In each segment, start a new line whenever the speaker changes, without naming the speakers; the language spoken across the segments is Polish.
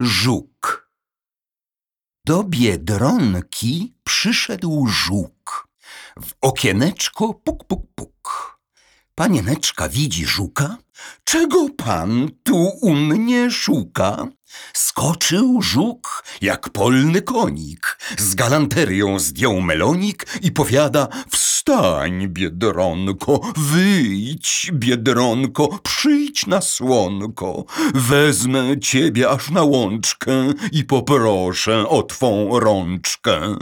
Żuk Do Biedronki przyszedł żuk. W okieneczko puk, puk, puk. Panieneczka widzi żuka. Czego pan tu u mnie szuka? Skoczył żuk jak polny konik. Z galanterią zdjął melonik i powiada Wstań, Biedronko, wyjdź, Biedronko, przyjdź na słonko. Wezmę ciebie aż na łączkę i poproszę o twą rączkę.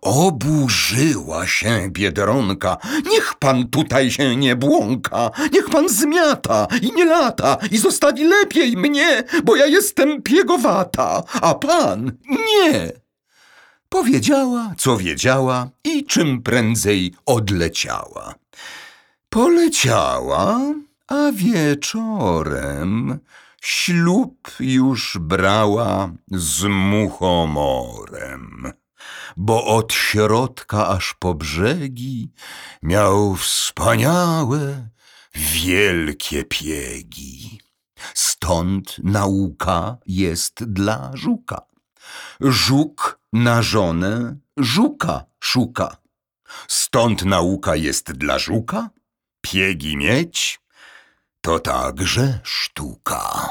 Oburzyła się Biedronka. Niech pan tutaj się nie błąka. Niech pan zmiata i nie lata i zostawi lepiej mnie, bo ja jestem piegowata, a pan nie. Powiedziała, co wiedziała i czym prędzej odleciała. Poleciała, a wieczorem ślub już brała z muchomorem, bo od środka aż po brzegi miał wspaniałe, wielkie piegi. Stąd nauka jest dla żuka. Żuk na żonę żuka szuka. Stąd nauka jest dla żuka. Piegi mieć to także sztuka.